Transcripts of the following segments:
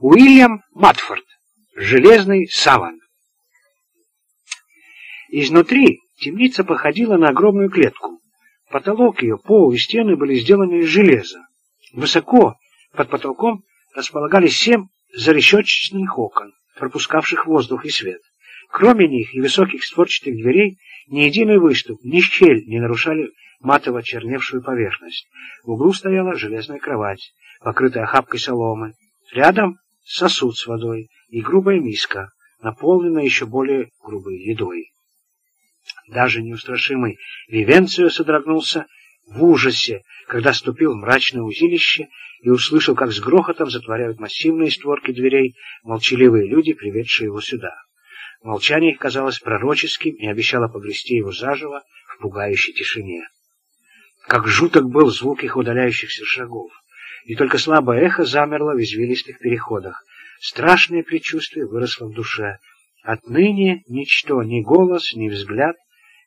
Уильям Матфорд. Железный саван. Изнутри темница походила на огромную клетку. Потолок ее, пол и стены были сделаны из железа. Высоко под потолком располагались семь зарешетчатых окон, пропускавших воздух и свет. Кроме них и высоких створчатых дверей, ни единый выступ, ни щель не нарушали матово черневшую поверхность. В углу стояла железная кровать, покрытая охапкой соломы. Рядом сосуд с водой и грубая миска, наполненная еще более грубой едой. Даже неустрашимый Вивенцио содрогнулся в ужасе, когда ступил в мрачное узилище и услышал, как с грохотом затворяют массивные створки дверей молчаливые люди, приведшие его сюда. Молчание их казалось пророческим и обещало погрести его заживо в пугающей тишине. Как жуток был звук их удаляющихся шагов, и только слабое эхо замерло в извилистых переходах. Страшное предчувствие выросло в душе. Отныне ничто, ни голос, ни взгляд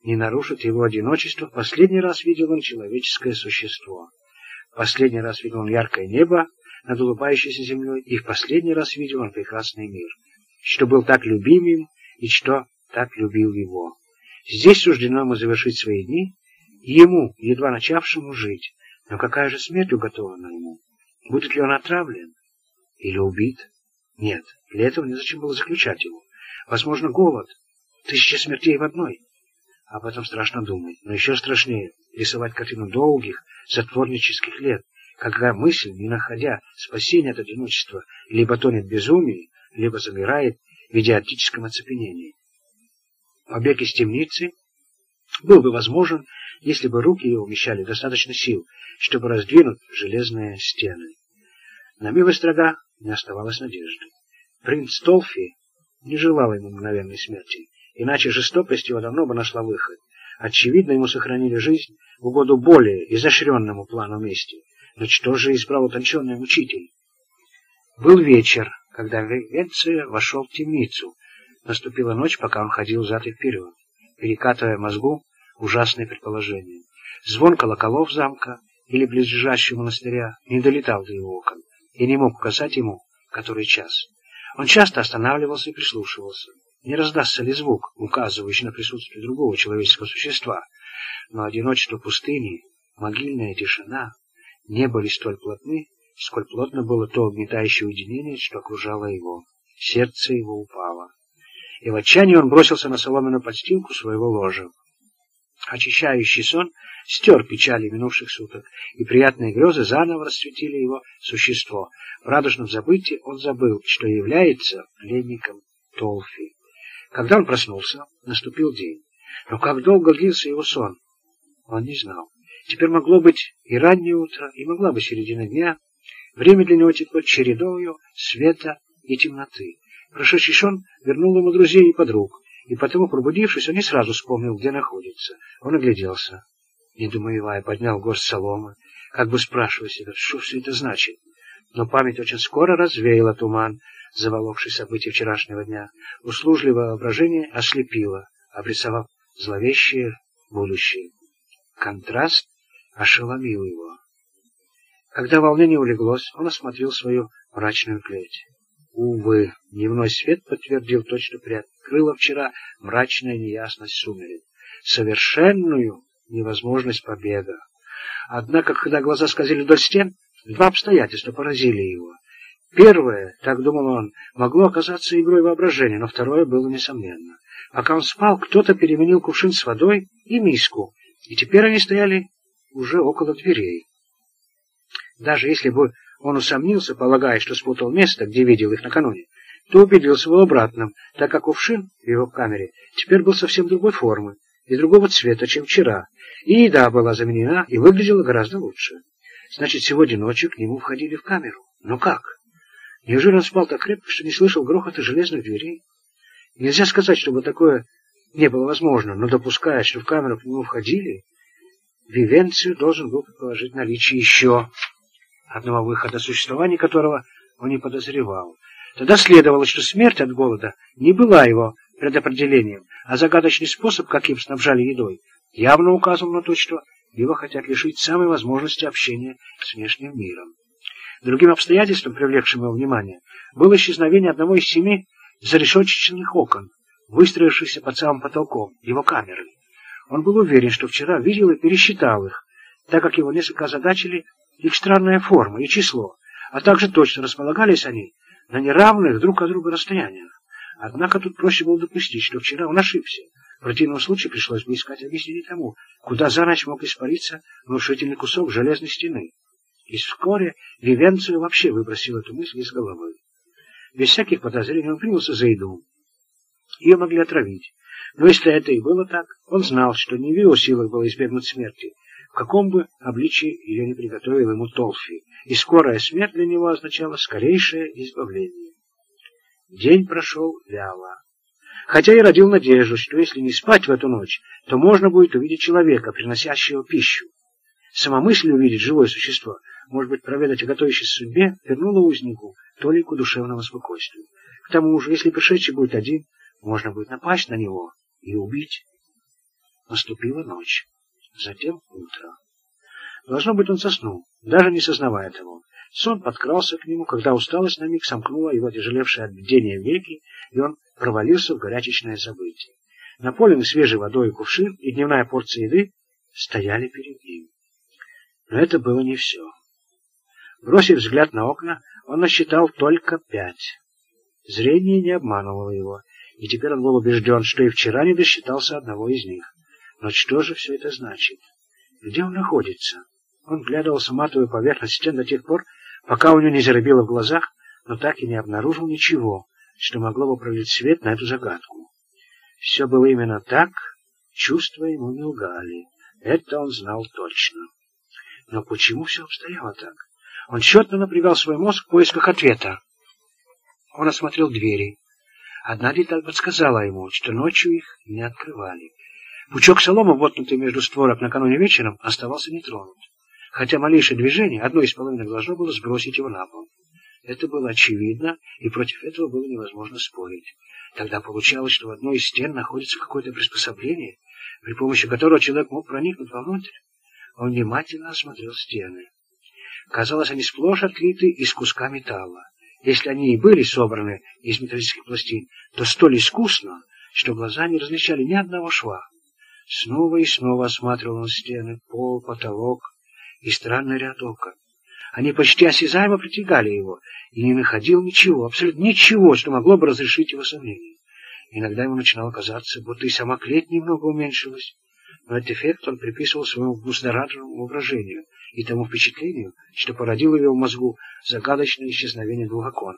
не нарушит его одиночество. Последний раз видел он человеческое существо. Последний раз видел он яркое небо над улыбающейся землей, и в последний раз видел он прекрасный мир, что был так любимым и что так любил его. Здесь суждено ему завершить свои дни, ему, едва начавшему жить. Но какая же смерть уготована ему? Будет ли он отравлен? Или убит? Нет, для этого незачем было заключать его. Возможно, голод. Тысяча смертей в одной. Об этом страшно думать. Но еще страшнее рисовать картину долгих, затворнических лет, когда мысль, не находя спасения от одиночества, либо тонет в либо замирает в идиотическом оцепенении. Побег из темницы был бы возможен, если бы руки его умещали достаточно сил, чтобы раздвинуть железные стены. На милость врага не оставалось надежды. Принц Толфи не желал ему мгновенной смерти, иначе жестокость его давно бы нашла выход. Очевидно, ему сохранили жизнь в угоду более изощренному плану мести. Но что же избрал утонченный учитель? Был вечер, когда Венция вошел в темницу. Наступила ночь, пока он ходил взад и вперед, перекатывая мозгу ужасные предположения. Звон колоколов замка или близлежащего монастыря не долетал до его окон и не мог указать ему, который час. Он часто останавливался и прислушивался, не раздастся ли звук, указывающий на присутствие другого человеческого существа. Но одиночество пустыни, могильная тишина не были столь плотны, сколь плотно было то угнетающее уединение, что окружало его. Сердце его упало. И в отчаянии он бросился на соломенную подстилку своего ложа. Очищающий сон стер печали минувших суток, и приятные грезы заново расцветили его существо. В радужном забытии он забыл, что является пленником Толфи. Когда он проснулся, наступил день. Но как долго длился его сон, он не знал. Теперь могло быть и раннее утро, и могла бы середина дня. Время для него текло чередою света и темноты. Прошедший сон вернул ему друзей и подруг, и потому, пробудившись, он не сразу вспомнил, где находится. Он огляделся, недоумевая, поднял горсть соломы, как бы спрашивая себя, что все это значит. Но память очень скоро развеяла туман, заволокший события вчерашнего дня. Услужливое воображение ослепило, обрисовав зловещее будущее. Контраст ошеломил его. Когда волнение улеглось, он осмотрел свою мрачную клеть. Увы, дневной свет подтвердил то, что приоткрыла вчера мрачная неясность сумерек. Совершенную невозможность побега. Однако, когда глаза скользили вдоль стен, два обстоятельства поразили его. Первое, так думал он, могло оказаться игрой воображения, но второе было несомненно. Пока он спал, кто-то переменил кувшин с водой и миску, и теперь они стояли уже около дверей. Даже если бы он усомнился, полагая, что спутал место, где видел их накануне, то убедился в обратном, так как кувшин в его камере теперь был совсем другой формы и другого цвета, чем вчера, и еда была заменена и выглядела гораздо лучше. Значит, сегодня ночью к нему входили в камеру. Но как? Неужели он спал так крепко, что не слышал грохота железных дверей? Нельзя сказать, чтобы такое не было возможно, но допуская, что в камеру к нему входили, Вивенцию должен был предположить наличие еще одного выхода, существования которого он не подозревал. Тогда следовало, что смерть от голода не была его предопределением, а загадочный способ, каким снабжали едой, явно указывал на то, что его хотят лишить самой возможности общения с внешним миром. Другим обстоятельством, привлекшим его внимание, было исчезновение одного из семи зарешетченных окон, выстроившихся под самым потолком его камеры. Он был уверен, что вчера видел и пересчитал их, так как его несколько озадачили их странная форма и число, а также точно располагались они на неравных друг от друга расстояниях. Однако тут проще было допустить, что вчера он ошибся. В противном случае пришлось бы искать объяснение тому, куда за ночь мог испариться внушительный кусок железной стены. И вскоре Вивенцию вообще выбросил эту мысль из головы. Без всяких подозрений он принялся за еду. Ее могли отравить. Но если это и было так, он знал, что не в его силах было избегнуть смерти, в каком бы обличии ее не приготовил ему Толфи, и скорая смерть для него означала скорейшее избавление. День прошел вяло. Хотя и родил надежду, что если не спать в эту ночь, то можно будет увидеть человека, приносящего пищу. Сама мысль увидеть живое существо, может быть, проведать о готовящейся судьбе, вернула узнику толику душевного спокойствия. К тому же, если пришедший будет один, можно будет напасть на него и убить. Наступила ночь, затем утро. Должно быть, он заснул, даже не сознавая того. Сон подкрался к нему, когда усталость на миг сомкнула его тяжелевшие от бдения веки, и он провалился в горячечное забытие. Наполненный свежей водой кувшин и дневная порция еды стояли перед ним. Но это было не все. Бросив взгляд на окна, он насчитал только пять. Зрение не обманывало его, и теперь он был убежден, что и вчера не досчитался одного из них. Но что же все это значит? Где он находится? Он глядывался матовую поверхность стен до тех пор, пока у него не заребило в глазах, но так и не обнаружил ничего, что могло бы пролить свет на эту загадку. Все было именно так, чувства ему не лгали. Это он знал точно. Но почему все обстояло так? Он тщетно напрягал свой мозг в поисках ответа. Он осмотрел двери. Одна деталь подсказала ему, что ночью их не открывали. Пучок соломы, воткнутый между створок накануне вечером, оставался нетронут хотя малейшее движение одной из половинок должно было сбросить его на пол. Это было очевидно, и против этого было невозможно спорить. Тогда получалось, что в одной из стен находится какое-то приспособление, при помощи которого человек мог проникнуть вовнутрь. Он внимательно осмотрел стены. Казалось, они сплошь открыты из куска металла. Если они и были собраны из металлических пластин, то столь искусно, что глаза не различали ни одного шва. Снова и снова осматривал он стены, пол, потолок, и странный ряд окон. Они почти осязаемо притягали его, и не находил ничего, абсолютно ничего, что могло бы разрешить его сомнения. Иногда ему начинало казаться, будто и сама клеть немного уменьшилась, но этот эффект он приписывал своему вкуснорадженному воображению и тому впечатлению, что породило его в мозгу загадочное исчезновение двух окон.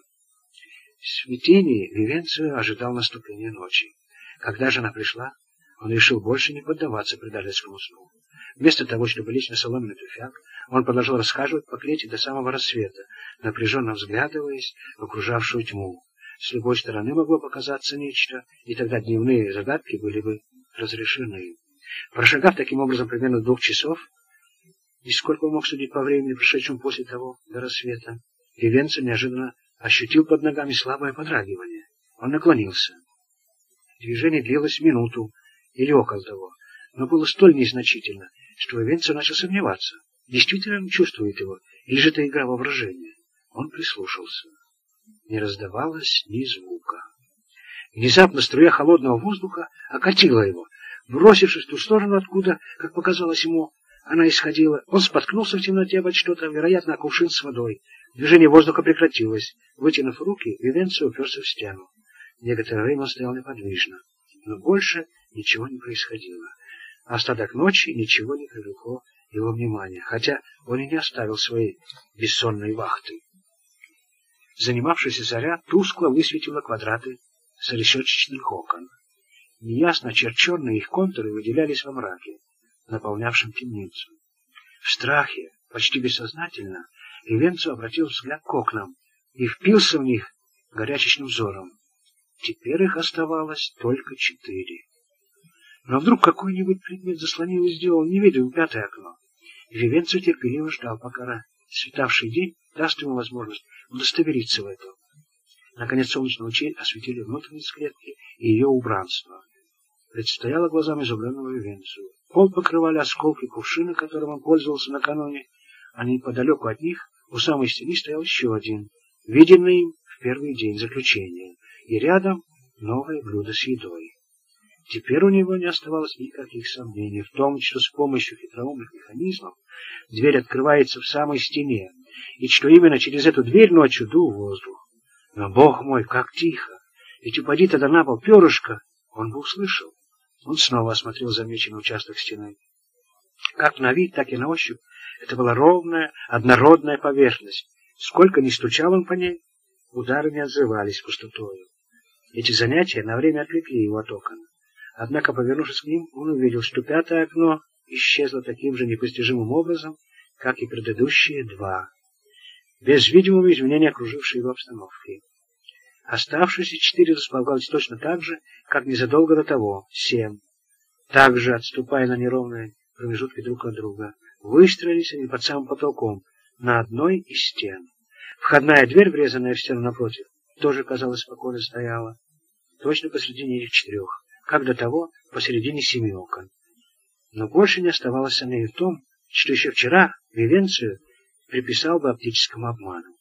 В смятении Вивенцию ожидал наступления ночи. Когда же она пришла, он решил больше не поддаваться предательскому сну. Вместо того, чтобы лечь на соломенный туфяк, он продолжал расхаживать по клете до самого рассвета, напряженно взглядываясь в окружавшую тьму. С любой стороны могло показаться нечто, и тогда дневные загадки были бы разрешены. Прошагав таким образом примерно двух часов, и сколько он мог судить по времени, прошедшему после того до рассвета, Вивенцо неожиданно ощутил под ногами слабое подрагивание. Он наклонился. Движение длилось минуту или около того, но было столь незначительно, что Венцо начал сомневаться, действительно он чувствует его, или же это игра воображения. Он прислушался. Не раздавалось ни звука. Внезапно струя холодного воздуха окатила его. Бросившись в ту сторону, откуда, как показалось ему, она исходила, он споткнулся в темноте обо что-то, вероятно, о кувшин с водой. Движение воздуха прекратилось. Вытянув руки, Вивенцо уперся в стену. Некоторое время он стоял неподвижно, но больше ничего не происходило. Остаток ночи ничего не привлекло его внимания, хотя он и не оставил своей бессонной вахты. Занимавшаяся заря тускло высветила квадраты зарешетчатых окон. Неясно очерченные их контуры выделялись во мраке, наполнявшем темницу. В страхе, почти бессознательно, Ивенцо обратил взгляд к окнам и впился в них горячечным взором. Теперь их оставалось только четыре. Но вдруг какой-нибудь предмет заслонил и сделал невидимым пятое окно. Вивенцо терпеливо ждал, пока светавший день даст ему возможность удостовериться в этом. Наконец солнечные лучи осветили внутренность клетки и ее убранство. Предстояло глазам изумленного Вивенцию. Пол покрывали осколки кувшина, которым он пользовался накануне, а неподалеку от них у самой стены стоял еще один, виденный им в первый день заключения, и рядом новое блюдо с едой. Теперь у него не оставалось никаких сомнений в том, что с помощью хитроумных механизмов дверь открывается в самой стене, и что именно через эту дверь ночью дул воздух. Но, бог мой, как тихо! Ведь упади тогда на пол перышко, он бы услышал. Он снова осмотрел замеченный участок стены. Как на вид, так и на ощупь это была ровная, однородная поверхность. Сколько ни стучал он по ней, удары не отзывались пустотою. Эти занятия на время отвлекли его от окон. Однако, повернувшись к ним, он увидел, что пятое окно исчезло таким же непостижимым образом, как и предыдущие два, без видимого изменения окружившей его обстановки. Оставшиеся четыре располагались точно так же, как незадолго до того, семь. Также, отступая на неровные промежутки друг от друга, выстроились они под самым потолком, на одной из стен. Входная дверь, врезанная в стену напротив, тоже, казалось, спокойно стояла, точно посредине этих четырех, как до того посередине семи окон. Но больше не оставалось сомнений в том, что еще вчера Вивенцию приписал бы оптическому обману.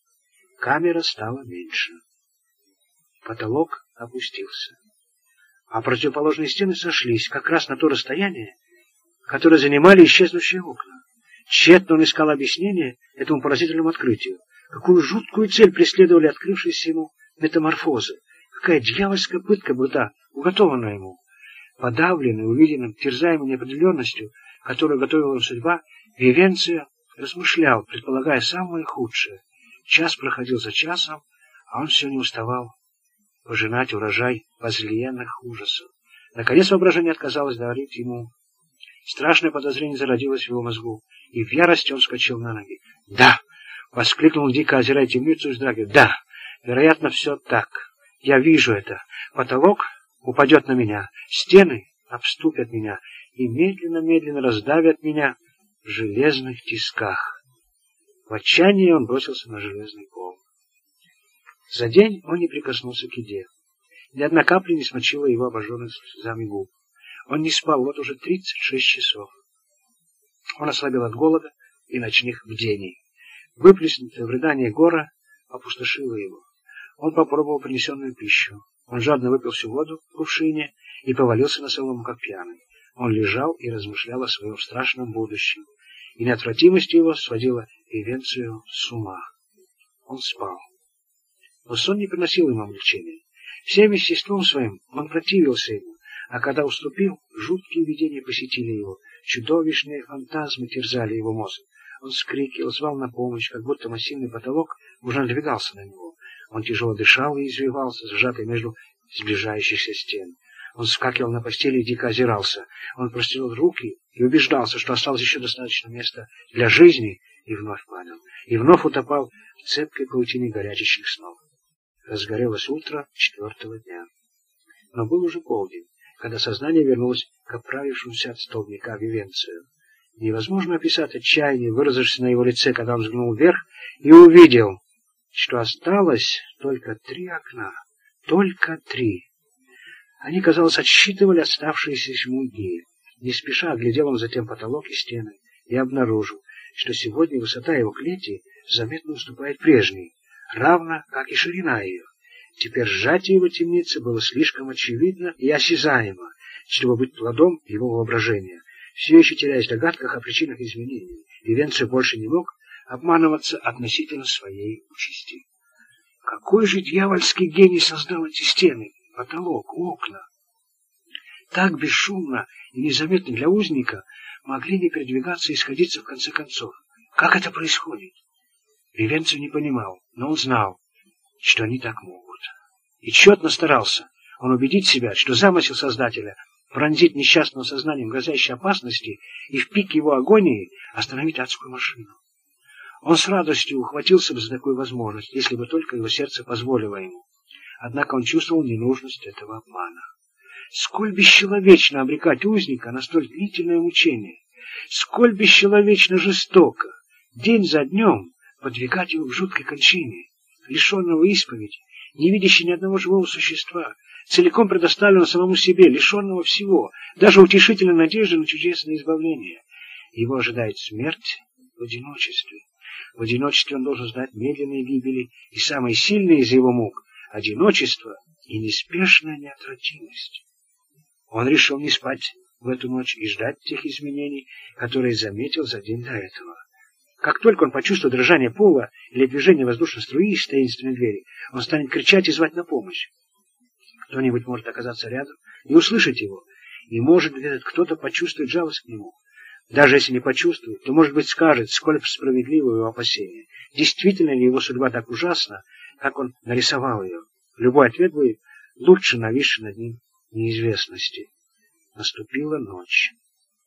Камера стала меньше. Потолок опустился. А противоположные стены сошлись как раз на то расстояние, которое занимали исчезнувшие окна. Тщетно он искал объяснение этому поразительному открытию. Какую жуткую цель преследовали открывшиеся ему метаморфозы. Какая дьявольская пытка была уготована ему. Подавленный, увиденным, терзаемой неопределенностью, которую готовила ему судьба, Вивенция размышлял, предполагая самое худшее. Час проходил за часом, а он все не уставал пожинать урожай возлиянных ужасов. Наконец воображение отказалось дарить ему. Страшное подозрение зародилось в его мозгу, и в ярости он вскочил на ноги. «Да!» — воскликнул дико, озирая темницу из драги. «Да! Вероятно, все так. Я вижу это. Потолок упадет на меня, стены обступят меня и медленно-медленно раздавят меня в железных тисках». В отчаянии он бросился на железный пол. За день он не прикоснулся к еде. Ни одна капля не смочила его обожженных слезами губ. Он не спал вот уже тридцать шесть часов. Он ослабел от голода и ночных бдений. Выплеснутое в рыдание гора опустошило его. Он попробовал принесенную пищу. Он жадно выпил всю воду в кувшине и повалился на солому, как пьяный. Он лежал и размышлял о своем страшном будущем. И неотвратимость его сводила Ивенцию с ума. Он спал. Но сон не приносил ему облегчения. Всем естеством своим он противился ему, а когда уступил, жуткие видения посетили его, чудовищные фантазмы терзали его мозг. Он скрикивал, звал на помощь, как будто массивный потолок уже надвигался на него. Он тяжело дышал и извивался, сжатый между сближающихся стен. Он скакивал на постели и дико озирался. Он простирал руки и убеждался, что осталось еще достаточно места для жизни, и вновь падал. И вновь утопал в цепкой паутине горячих снов. Разгорелось утро четвертого дня. Но был уже полдень, когда сознание вернулось к оправившемуся от столбняка Вивенцию. Невозможно описать отчаяние, выразившееся на его лице, когда он взглянул вверх и увидел, что осталось только три окна. Только три. Они, казалось, отсчитывали оставшиеся ему дни. Не спеша оглядел он затем потолок и стены и обнаружил, что сегодня высота его клети заметно уступает прежней равно как и ширина ее. Теперь сжатие его темницы было слишком очевидно и осязаемо, чтобы быть плодом его воображения. Все еще теряясь в догадках о причинах изменений, Ивенций больше не мог обманываться относительно своей участи. Какой же дьявольский гений создал эти стены, потолок, окна? Так бесшумно и незаметно для узника могли не передвигаться и сходиться в конце концов. Как это происходит? Ревенцев не понимал, но он знал, что они так могут. И тщетно старался он убедить себя, что замысел Создателя пронзить несчастного сознанием грозящей опасности и в пик его агонии остановить адскую машину. Он с радостью ухватился бы за такую возможность, если бы только его сердце позволило ему. Однако он чувствовал ненужность этого обмана. Сколь бесчеловечно обрекать узника на столь длительное мучение! Сколь бесчеловечно жестоко! День за днем подвигать его к жуткой кончине, лишенного исповеди, не видящий ни одного живого существа, целиком предоставленного самому себе, лишенного всего, даже утешительной надежды на чудесное избавление. Его ожидает смерть в одиночестве. В одиночестве он должен знать медленные гибели и самые сильные из его мук — одиночество и неспешная неотвратимость. Он решил не спать в эту ночь и ждать тех изменений, которые заметил за день до этого. Как только он почувствует дрожание пола или движение воздушной струи из таинственной двери, он станет кричать и звать на помощь. Кто-нибудь может оказаться рядом и услышать его, и, может этот кто-то почувствует жалость к нему. Даже если не почувствует, то, может быть, скажет, сколь справедливо его опасение. Действительно ли его судьба так ужасна, как он нарисовал ее? Любой ответ будет лучше нависший над ним неизвестности. Наступила ночь,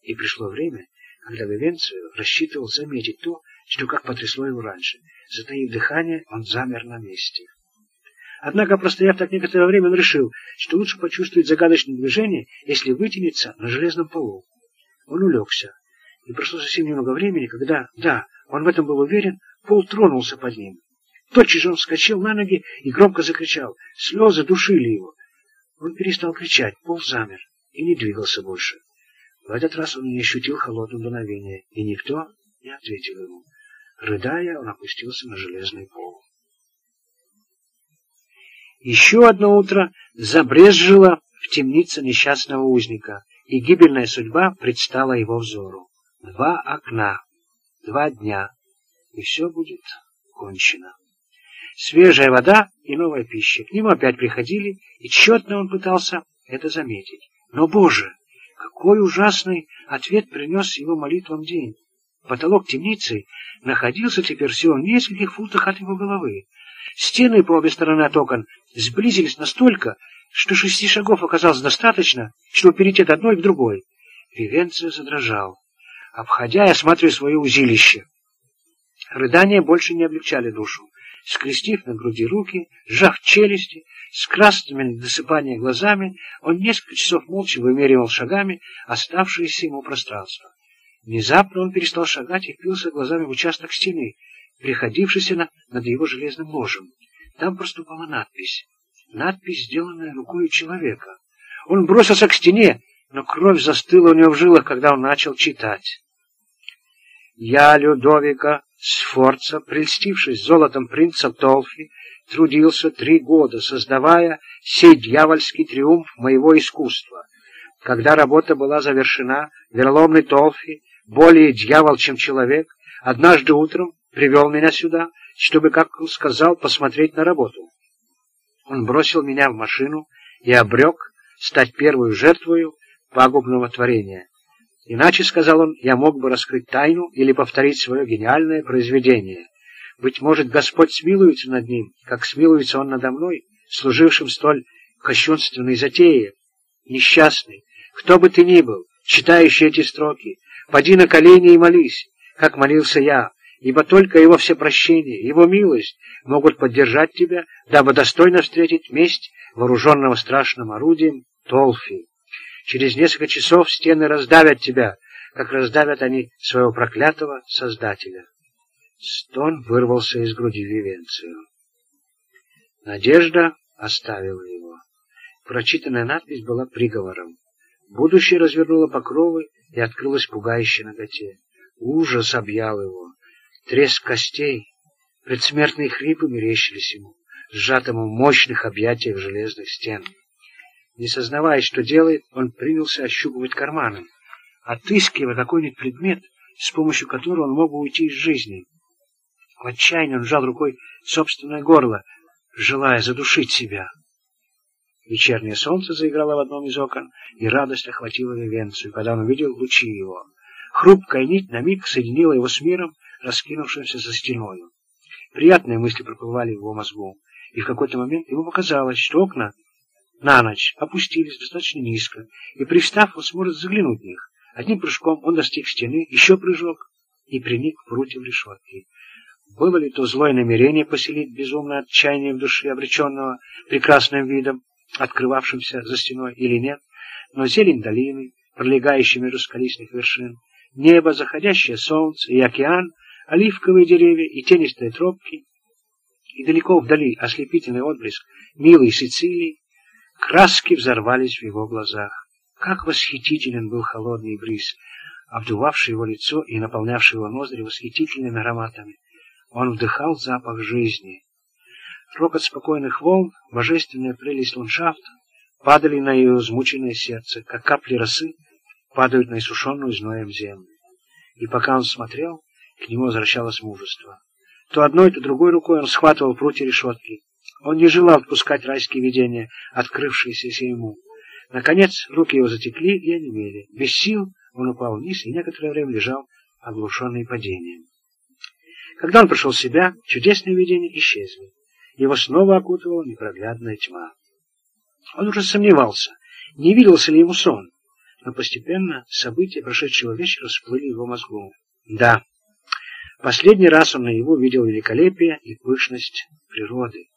и пришло время, когда Вивенцио рассчитывал заметить то, что как потрясло его раньше. Затаив дыхание, он замер на месте. Однако, простояв так некоторое время, он решил, что лучше почувствовать загадочное движение, если вытянется на железном полу. Он улегся, и прошло совсем немного времени, когда, да, он в этом был уверен, пол тронулся под ним. Тотчас же он вскочил на ноги и громко закричал. Слезы душили его. Он перестал кричать, пол замер и не двигался больше. В этот раз он не ощутил холодного дуновения, и никто не ответил ему. Рыдая, он опустился на железный пол. Еще одно утро забрезжило в темнице несчастного узника, и гибельная судьба предстала его взору. Два окна, два дня, и все будет кончено. Свежая вода и новая пища. К нему опять приходили, и тщетно он пытался это заметить. Но, Боже, какой ужасный ответ принес его молитвам день! Потолок темницы находился теперь всего в нескольких футах от его головы. Стены по обе стороны от окон сблизились настолько, что шести шагов оказалось достаточно, чтобы перейти от одной к другой. Вивенцио задрожал, обходя и осматривая свое узилище. Рыдания больше не облегчали душу. Скрестив на груди руки, сжав челюсти, с красными досыпания глазами, он несколько часов молча вымеривал шагами оставшееся ему пространство. Внезапно он перестал шагать и впился глазами в участок стены, приходившийся на, над его железным ложем. Там проступала надпись. Надпись, сделанная рукой человека. Он бросился к стене, но кровь застыла у него в жилах, когда он начал читать. «Я, Людовика Сфорца, прельстившись золотом принца Толфи, трудился три года, создавая сей дьявольский триумф моего искусства. Когда работа была завершена, вероломный Толфи, более дьявол, чем человек, однажды утром привел меня сюда, чтобы, как он сказал, посмотреть на работу. Он бросил меня в машину и обрек стать первой жертвою пагубного творения. Иначе, сказал он, я мог бы раскрыть тайну или повторить свое гениальное произведение. Быть может, Господь смилуется над ним, как смилуется он надо мной, служившим столь кощунственной затеи. Несчастный, кто бы ты ни был, читающий эти строки, поди на колени и молись, как молился я, ибо только его всепрощение, его милость могут поддержать тебя, дабы достойно встретить месть вооруженного страшным орудием Толфи. Через несколько часов стены раздавят тебя, как раздавят они своего проклятого Создателя. Стон вырвался из груди Вивенцию. Надежда оставила его. Прочитанная надпись была приговором. Будущее развернуло покровы и открылось пугающей ноготе. Ужас объял его. Треск костей, предсмертные хрипы мерещились ему, сжатому в мощных объятиях железных стен. Не сознавая, что делает, он принялся ощупывать карманы, отыскивая какой-нибудь предмет, с помощью которого он мог бы уйти из жизни. В отчаянии он сжал рукой собственное горло, желая задушить себя. Вечернее солнце заиграло в одном из окон, и радость охватила Вивенцию, когда он увидел лучи его. Хрупкая нить на миг соединила его с миром, раскинувшимся за стеною. Приятные мысли проплывали в его мозгу, и в какой-то момент ему показалось, что окна на ночь опустились достаточно низко, и, пристав, он сможет заглянуть в них. Одним прыжком он достиг стены, еще прыжок, и приник к прутьям решетки. Было ли то злое намерение поселить безумное отчаяние в душе обреченного прекрасным видом, открывавшимся за стеной, или нет, но зелень долины, пролегающей между скалистых вершин, небо, заходящее солнце и океан, оливковые деревья и тенистые тропки, и далеко вдали ослепительный отблеск милой Сицилии, краски взорвались в его глазах. Как восхитителен был холодный бриз, обдувавший его лицо и наполнявший его ноздри восхитительными ароматами. Он вдыхал запах жизни. Рокот спокойных волн, божественная прелесть ландшафта падали на ее измученное сердце, как капли росы падают на иссушенную зноем землю. И пока он смотрел, к нему возвращалось мужество. То одной, то другой рукой он схватывал прутья решетки. Он не желал отпускать райские видения, открывшиеся ему. Наконец, руки его затекли и онемели. Без сил он упал вниз и некоторое время лежал, оглушенный падением. Когда он пришел в себя, чудесные видения исчезли. Его снова окутывала непроглядная тьма. Он уже сомневался, не виделся ли ему сон, но постепенно события прошедшего вечера всплыли его мозгу. Да, последний раз он на его видел великолепие и пышность природы.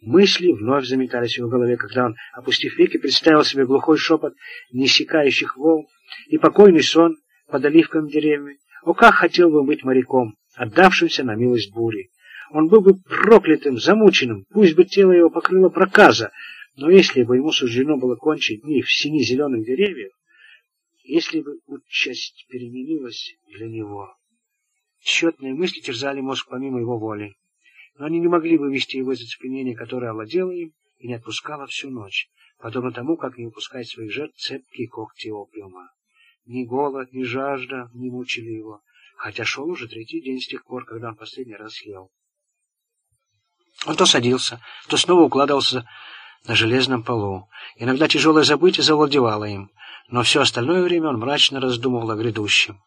Мысли вновь заметались в его голове, когда он, опустив веки, представил себе глухой шепот неиссякающих волн и покойный сон под оливком деревьями. О, как хотел бы быть моряком, отдавшимся на милость бури! Он был бы проклятым, замученным, пусть бы тело его покрыло проказа, но если бы ему суждено было кончить дни в сине зеленых деревьев, если бы участь переменилась для него. Счетные мысли терзали мозг помимо его воли но они не могли вывести его из оцепенения, которое овладело им и не отпускало всю ночь, подобно тому, как не выпускает своих жертв цепкие когти опиума. Ни голод, ни жажда не мучили его, хотя шел уже третий день с тех пор, когда он последний раз ел. Он то садился, то снова укладывался на железном полу. Иногда тяжелое забытие завладевало им, но все остальное время он мрачно раздумывал о грядущем.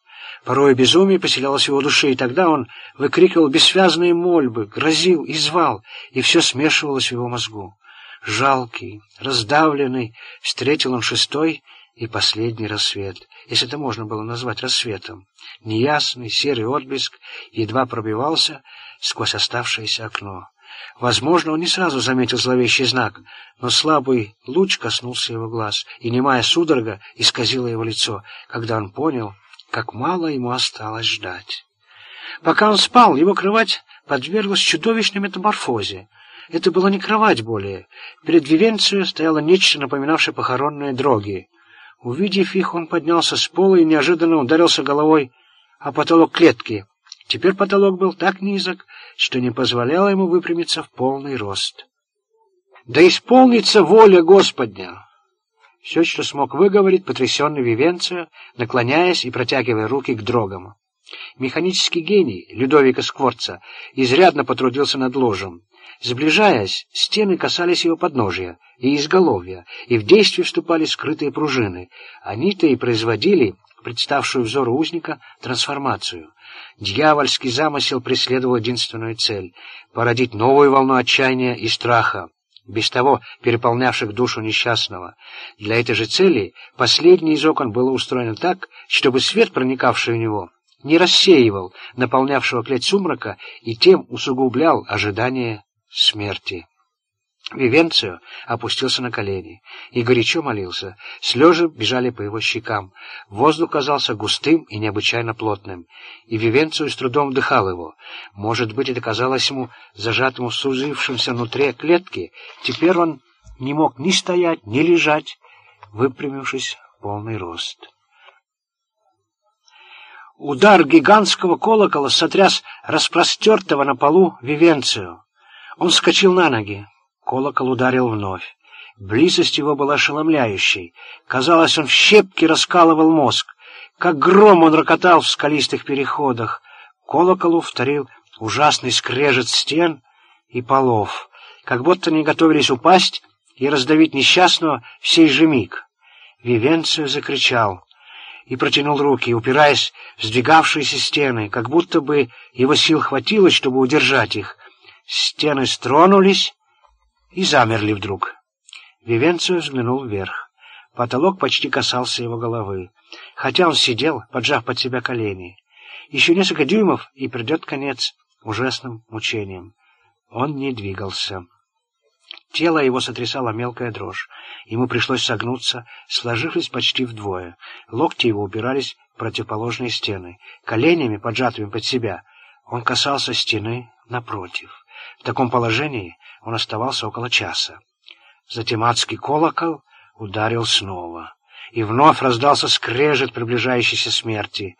Порой безумие поселялось в его душе, и тогда он выкрикивал бессвязные мольбы, грозил и звал, и все смешивалось в его мозгу. Жалкий, раздавленный, встретил он шестой и последний рассвет, если это можно было назвать рассветом. Неясный серый отблеск едва пробивался сквозь оставшееся окно. Возможно, он не сразу заметил зловещий знак, но слабый луч коснулся его глаз, и немая судорога исказила его лицо, когда он понял, как мало ему осталось ждать. Пока он спал, его кровать подверглась чудовищной метаморфозе. Это была не кровать более. Перед Вивенцией стояло нечто, напоминавшее похоронные дроги. Увидев их, он поднялся с пола и неожиданно ударился головой о потолок клетки. Теперь потолок был так низок, что не позволяло ему выпрямиться в полный рост. «Да исполнится воля Господня!» Все, что смог выговорить потрясенный Вивенцио, наклоняясь и протягивая руки к дрогам. Механический гений Людовика Скворца изрядно потрудился над ложем. Сближаясь, стены касались его подножия и изголовья, и в действие вступали скрытые пружины. Они-то и производили представшую взору узника трансформацию. Дьявольский замысел преследовал единственную цель — породить новую волну отчаяния и страха без того переполнявших душу несчастного. Для этой же цели последний из окон было устроено так, чтобы свет, проникавший в него, не рассеивал наполнявшего клеть сумрака и тем усугублял ожидание смерти. Вивенцио опустился на колени и горячо молился. Слезы бежали по его щекам. Воздух казался густым и необычайно плотным, и Вивенцио с трудом вдыхал его. Может быть, это казалось ему зажатым в сузившемся внутри клетки. Теперь он не мог ни стоять, ни лежать, выпрямившись в полный рост. Удар гигантского колокола сотряс распростертого на полу Вивенцию. Он вскочил на ноги. Колокол ударил вновь. Близость его была ошеломляющей. Казалось, он в щепки раскалывал мозг. Как гром он рокотал в скалистых переходах. Колоколу вторил ужасный скрежет стен и полов, как будто они готовились упасть и раздавить несчастного в сей же миг. Вивенцио закричал и протянул руки, упираясь в сдвигавшиеся стены, как будто бы его сил хватило, чтобы удержать их. Стены стронулись, и замерли вдруг. Вивенцио взглянул вверх. Потолок почти касался его головы, хотя он сидел, поджав под себя колени. Еще несколько дюймов, и придет конец ужасным мучениям. Он не двигался. Тело его сотрясало мелкая дрожь. Ему пришлось согнуться, сложившись почти вдвое. Локти его упирались в противоположные стены. Коленями, поджатыми под себя, он касался стены напротив. В таком положении он оставался около часа. Затем адский колокол ударил снова. И вновь раздался скрежет приближающейся смерти.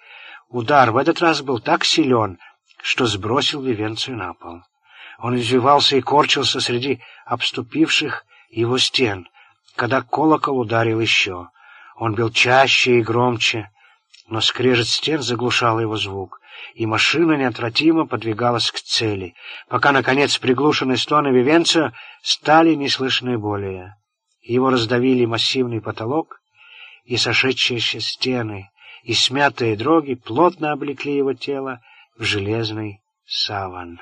Удар в этот раз был так силен, что сбросил Вивенцию на пол. Он извивался и корчился среди обступивших его стен, когда колокол ударил еще. Он бил чаще и громче, но скрежет стен заглушал его звук, и машина неотвратимо подвигалась к цели, пока, наконец, приглушенные стоны Вивенцио стали неслышны более. Его раздавили массивный потолок и сошедшиеся стены, и смятые дроги плотно облекли его тело в железный саван.